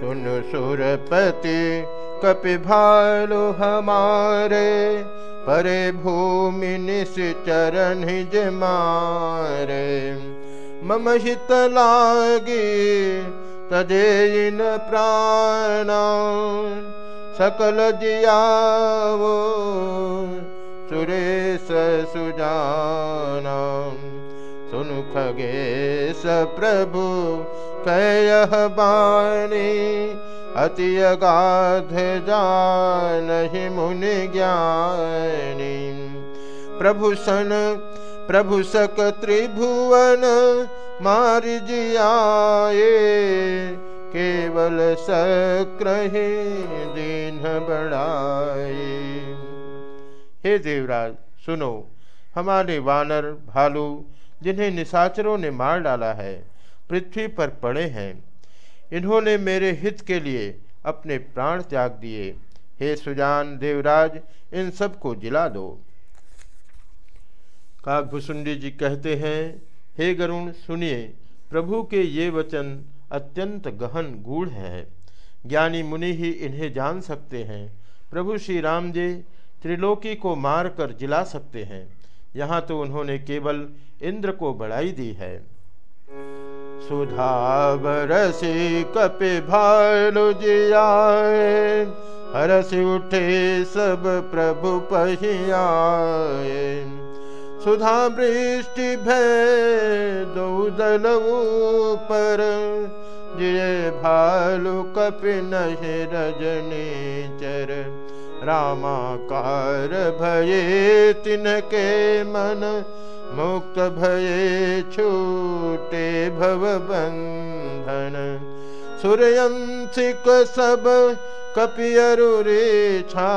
सुन सुरपति कपि भालु हमारे परे भूमि निश्चरण हिज मारे। मम हित लागी तजे इन प्राण सकल जियावो सुरेश सुजाना। सुन खगेश प्रभु कह बाणी? अति अगाध जान मुनि ज्ञानी। प्रभु सन, प्रभु सक त्रिभुवन मार जियाए केवल सक्रहे दीन बढ़ाए हे देवराज, सुनो, हमारे वानर भालू, जिन्हें निशाचरों ने मार डाला है पृथ्वी पर पड़े हैं। इन्होंने मेरे हित के लिए अपने प्राण त्याग दिए। हे सुजान देवराज, इन सबको जिला दो। काकभुसुंडी जी कहते हैं, हे गरुण, सुनिए, प्रभु के ये वचन अत्यंत गहन गूढ़ है। ज्ञानी मुनि ही इन्हें जान सकते हैं। प्रभु श्री राम जी त्रिलोकी को मार कर जिला सकते हैं। यहाँ तो उन्होंने केवल इंद्र को बढ़ाई दी है। सुधावरसी कपि भालु जियाए, हरस उठे सब प्रभु पहियाए। सुधा वृष्टि भय दो दल ऊपर जिये भालु कपि नहीं रजनी चर। रामाकार भये तिनके मन मुक्त भये छूटे भव बंधन सूर्यंशिक सब कपियरुरे छा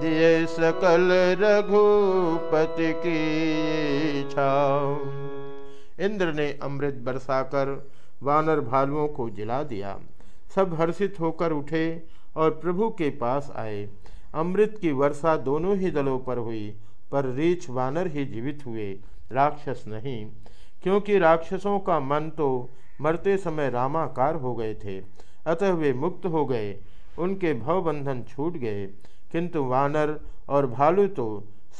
दिए सकल रघुपति की छा इंद्र ने अमृत बरसाकर वानर भालुओं को जिला दिया। सब हर्षित होकर उठे और प्रभु के पास आए। अमृत की वर्षा दोनों ही दलों पर हुई। पर रीछ वानर ही जीवित हुए। राक्षस नहीं, क्योंकि राक्षसों का मन तो मरते समय रामाकार हो गए थे। अतः वे मुक्त हो गए, उनके भवबंधन छूट गए। किंतु वानर और भालू तो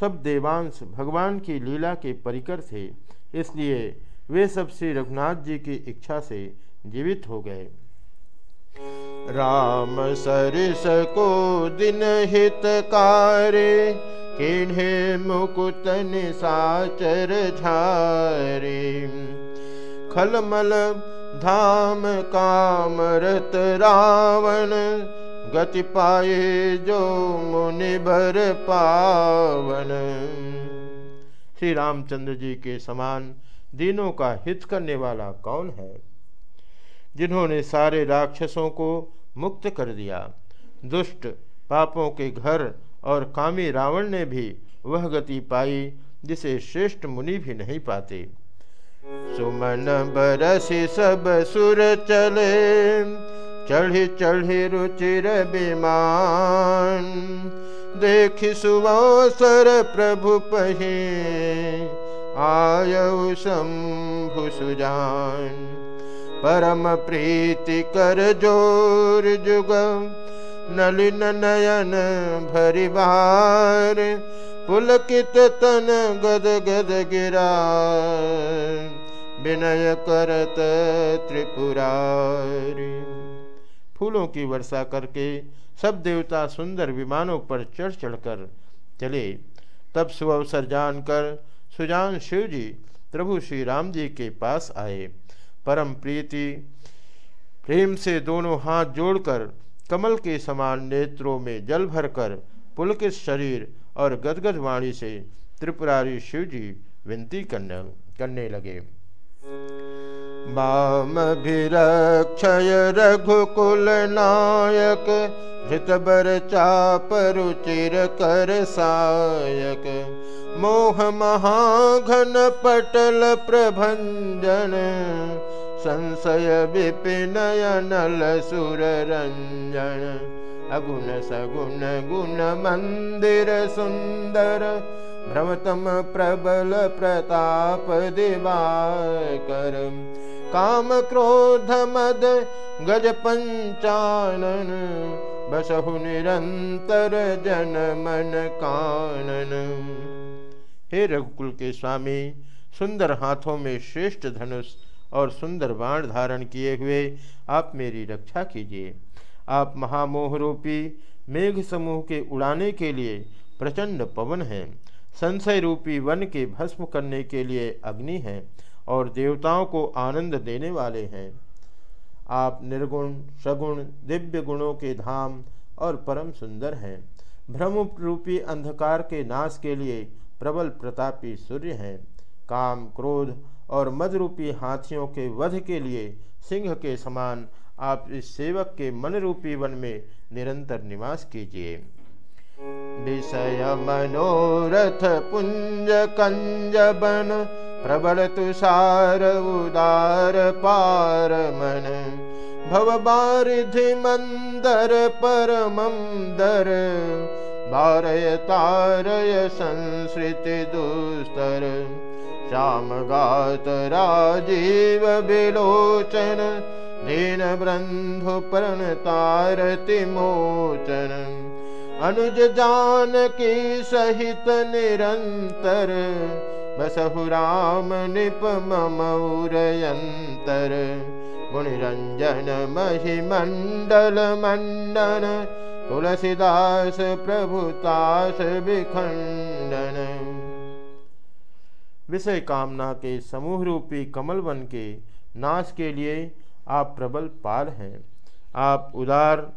सब देवांश भगवान की लीला के परिकर थे, इसलिए वे सब श्री रघुनाथ जी की इच्छा से जीवित हो गए। राम सरिस को दिन हितकारे किन्हे मुकुत निशाचर झारे। खलमल धाम कामरत रावण, गति पाए जो मुनि भर पावन। श्री रामचंद्र जी के समान दिनों का हित करने वाला कौन है? जिन्होंने सारे राक्षसों को मुक्त कर दिया, दुष्ट पापों के घर और कामी रावण ने भी वह गति पाई, जिसे श्रेष्ठ मुनि भी नहीं पाते। सुमन बरसी सब सुर चले, चढ़ी चढ़ी रुचिर विमान। देख सुवसर प्रभु पहे, आय शंभु सुजान। परम प्रीति कर ज़ोर जुग नलिन नयन भरि बार पुलकित तन गद गद गिरा विनय करत त्रिपुरारी। फूलों की वर्षा करके सब देवता सुंदर विमानों पर चढ़ चढ़कर चले। तब सुअवसर जानकर सुजान शिव जी प्रभु श्री राम जी के पास आए। परम प्रीति, प्रेम से दोनों हाथ जोड़कर कमल के समान नेत्रों में जल भरकर पुलकित शरीर और गदगद वाणी से त्रिपुरारी शिव जी विनती करने करने लगे। माम भिरक्षय रघुकुल नायक बर चाप रुचिर कर सायक। मोह महाघन पटल प्रभंजन संशय विपिनय नल सुर रंजन अगुण सगुण गुण मंदिर सुंदर। भ्रमतम प्रबल प्रताप दिवाकर। काम क्रोध मद गज पंचानन। बसहु निरंतर जन मन कानन। हे रघुकुल के स्वामी, सुंदर हाथों में श्रेष्ठ धनुष और सुंदर बाण धारण किए हुए आप मेरी रक्षा कीजिए। आप महामोह रूपी मेघ समूह के उड़ाने के लिए प्रचंड पवन हैं। संशय रूपी वन के भस्म करने के लिए अग्नि हैं और देवताओं को आनंद देने वाले हैं। आप निर्गुण, सगुण, दिव्य गुणों के धाम और परम सुंदर हैं। भ्रम रूपी अंधकार के नाश के लिए प्रबल प्रतापी सूर्य हैं। काम, क्रोध और मदरूपी हाथियों के वध के लिए सिंह के समान आप इस सेवक के मन रूपी वन में निरंतर निवास कीजिए। विषय मनोरथ पुंज कंज बन, प्रबल तुषार उदार पार मन। भव बारिधि मंदर परमम दर, बारय तारय संस्कृति दुस्तर। श्यामगात राजीव विलोचन दीनबन्धु प्रणतारतिमोचन अनुज जानकी सहित निरन्तर बसहु राम निप ममौरयन्तर गुणिरञ्जन महिमण्डल मण्डन तुलसीदास प्रभुतास विखण्ड विषय कामना के समूह रूपी कमल वन के नाश के लिए आप प्रबल पाल हैं। आप उदार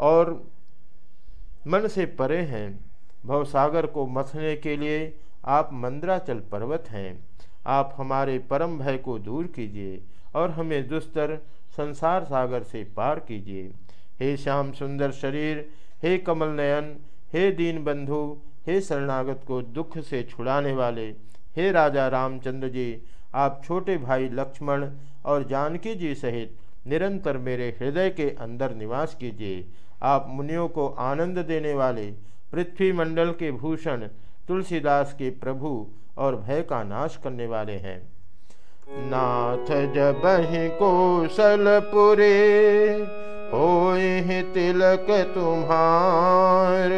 और मन से परे हैं। भवसागर को मथने के लिए आप मंद्राचल पर्वत हैं। आप हमारे परम भय को दूर कीजिए और हमें दुस्तर संसार सागर से पार कीजिए। हे श्याम सुंदर शरीर, हे कमल नयन, हे दीन बंधु, हे शरणागत को दुख से छुड़ाने वाले हे राजा रामचंद्र जी, आप छोटे भाई लक्ष्मण और जानकी जी सहित निरंतर मेरे हृदय के अंदर निवास कीजिए। आप मुनियों को आनंद देने वाले पृथ्वी मंडल के भूषण, तुलसीदास के प्रभु और भय का नाश करने वाले हैं। नाथ जब कौशलपुरे हो तिलक तुम्हार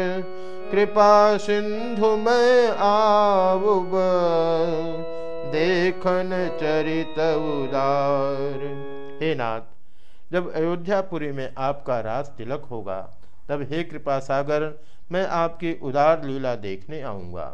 कृपा सिंधु में आउब देखन चरित उदार। हे नाथ, जब अयोध्यापुरी में आपका राज तिलक होगा, तब हे कृपा सागर मैं आपकी उदार लीला देखने आऊँगा।